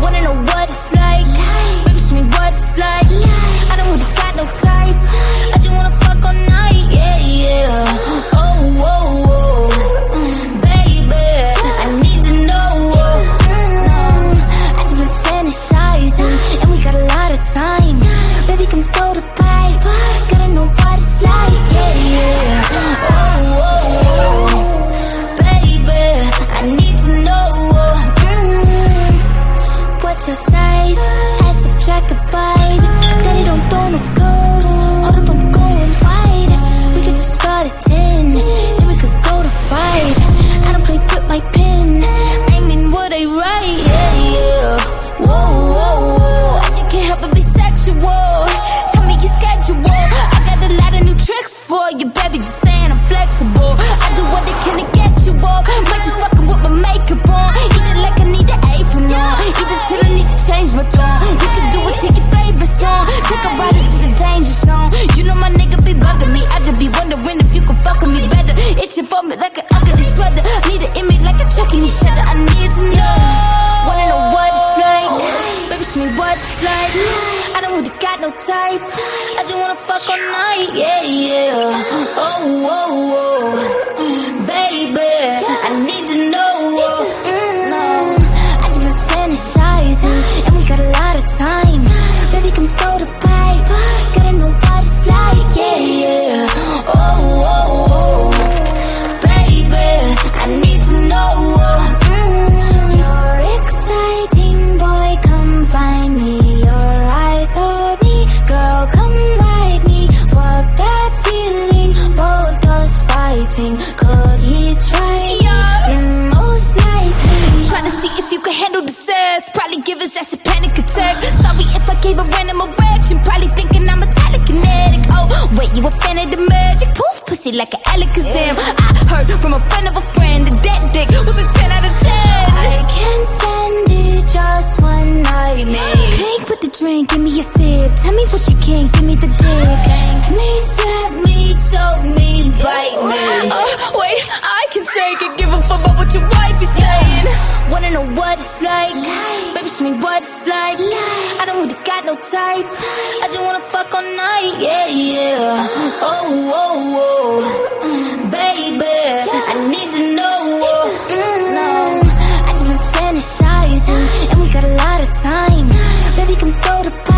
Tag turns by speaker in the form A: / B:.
A: Wanna know what it's like? Baby, me what it's like. I don't really got for me like an ugly sweater. Need an image like a chucking each other. I need to know. Wanna know what it's like? Baby, show me what it's like. I don't really got no tights. I just wanna fuck all night, yeah, yeah. Oh, oh, oh. Fighting. Could he try? Mm, most likely. Trying to see if you can handle the sass. Probably give his ass a panic attack. Sorry if I gave a random erection. Probably thinking I'm a telekinetic. Oh, wait, you a fan of the magic? Poof, pussy like an Alakazam. I heard from a friend of a friend that that dick was a 10 out of 10. I can't stand it, just one night, maybe. Crank with the drink, give me a sip. Tell me what you can, give me the dick. Spank take it, give a fuck about what your wife is saying. Yeah. Wanna know what it's like? Life. Baby, show me what it's like. Life. I don't really got no tights. Life. I just wanna fuck all night, yeah, yeah. Oh, oh, oh, baby, yeah. I need to know. Oh. Mm. No. I just been fantasizing, and we got a lot of time. Baby, come throw the. Pie.